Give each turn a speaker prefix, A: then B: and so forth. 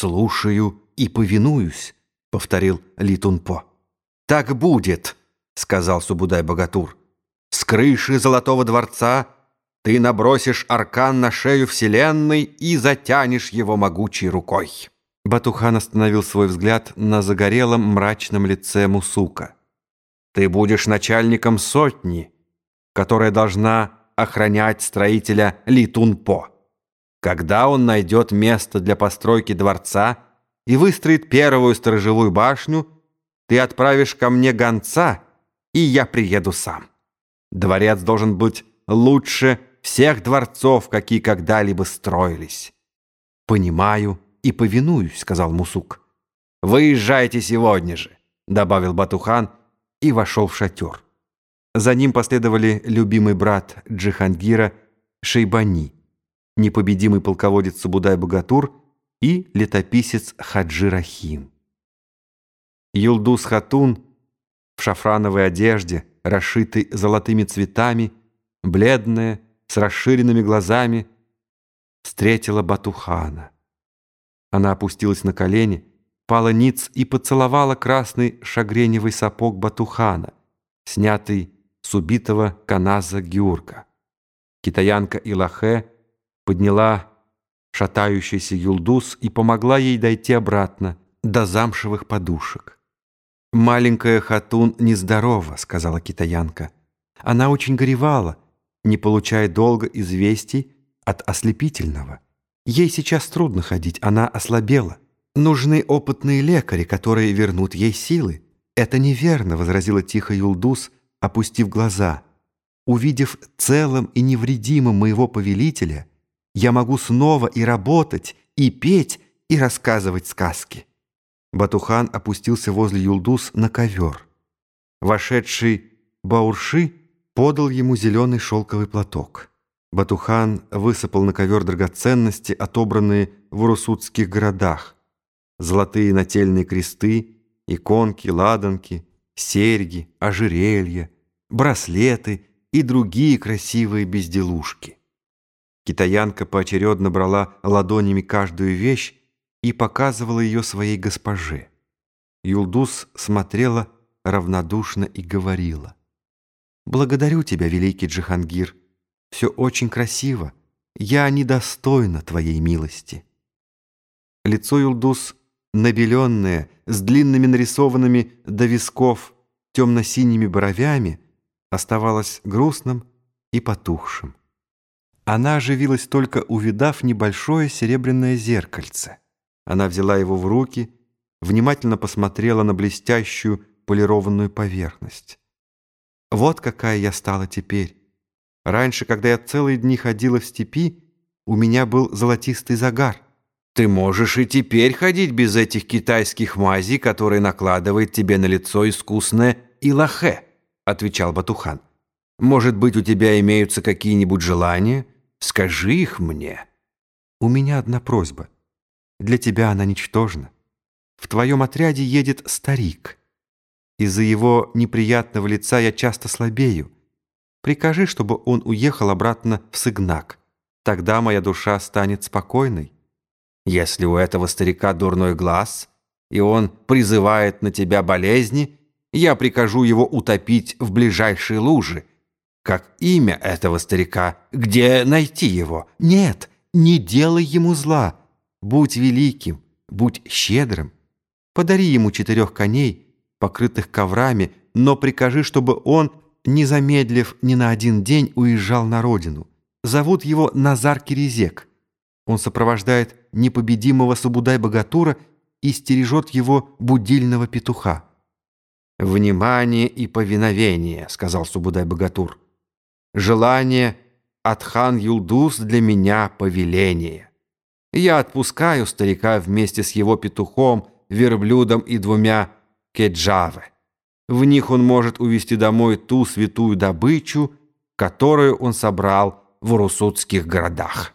A: «Слушаю и повинуюсь», — повторил Литунпо. «Так будет», — сказал Субудай-богатур. «С крыши Золотого дворца ты набросишь аркан на шею Вселенной и затянешь его могучей рукой». Батухан остановил свой взгляд на загорелом мрачном лице Мусука. «Ты будешь начальником сотни, которая должна охранять строителя Литунпо. Когда он найдет место для постройки дворца и выстроит первую сторожевую башню, ты отправишь ко мне гонца, и я приеду сам. Дворец должен быть лучше всех дворцов, какие когда-либо строились. Понимаю и повинуюсь, сказал Мусук. Выезжайте сегодня же, добавил Батухан и вошел в шатер. За ним последовали любимый брат Джихангира Шейбани, непобедимый полководец Субудай-Богатур и летописец Хаджи Рахим. Юлдус Хатун в шафрановой одежде, расшитой золотыми цветами, бледная, с расширенными глазами, встретила Батухана. Она опустилась на колени, пала ниц и поцеловала красный шагреневый сапог Батухана, снятый с убитого Каназа Георга. Китаянка Илахе подняла шатающийся юлдус и помогла ей дойти обратно до замшевых подушек. «Маленькая Хатун нездорова», — сказала китаянка. «Она очень горевала, не получая долго известий от ослепительного. Ей сейчас трудно ходить, она ослабела. Нужны опытные лекари, которые вернут ей силы». «Это неверно», — возразила тихо Юлдус, опустив глаза. «Увидев целым и невредимым моего повелителя, я могу снова и работать, и петь, и рассказывать сказки». Батухан опустился возле Юлдус на ковер. Вошедший Баурши подал ему зеленый шелковый платок. Батухан высыпал на ковер драгоценности, отобранные в урусутских городах. Золотые нательные кресты, иконки, ладанки, серьги, ожерелья, браслеты и другие красивые безделушки. Китаянка поочередно брала ладонями каждую вещь и показывала ее своей госпоже. Юлдус смотрела равнодушно и говорила. «Благодарю тебя, великий Джихангир. Все очень красиво. Я недостойна твоей милости». Лицо Юлдус, набеленное, с длинными нарисованными до висков темно-синими бровями, оставалось грустным и потухшим. Она оживилась только увидав небольшое серебряное зеркальце. Она взяла его в руки, внимательно посмотрела на блестящую полированную поверхность. Вот какая я стала теперь. Раньше, когда я целые дни ходила в степи, у меня был золотистый загар. Ты можешь и теперь ходить без этих китайских мазей, которые накладывает тебе на лицо искусное илахе, отвечал Батухан. Может быть, у тебя имеются какие-нибудь желания? Скажи их мне. У меня одна просьба — для тебя она ничтожна. В твоем отряде едет старик. Из-за его неприятного лица я часто слабею. Прикажи, чтобы он уехал обратно в Сыгнак. Тогда моя душа станет спокойной. Если у этого старика дурной глаз, и он призывает на тебя болезни, я прикажу его утопить в ближайшей луже. Как имя этого старика? Где найти его? Нет, не делай ему зла. Будь великим, будь щедрым. Подари ему четырех коней, покрытых коврами, но прикажи, чтобы он, не замедлив ни на один день, уезжал на родину. Зовут его Назар Кирезек. Он сопровождает непобедимого Сабудай-богатура и стережет его будильного петуха. «Внимание и повиновение», — сказал Субудай-богатур. «Желание от хан Юлдус для меня повеление». Я отпускаю старика вместе с его петухом, верблюдом и двумя кеджавы. В них он может увезти домой ту святую добычу, которую он собрал в урусутских городах.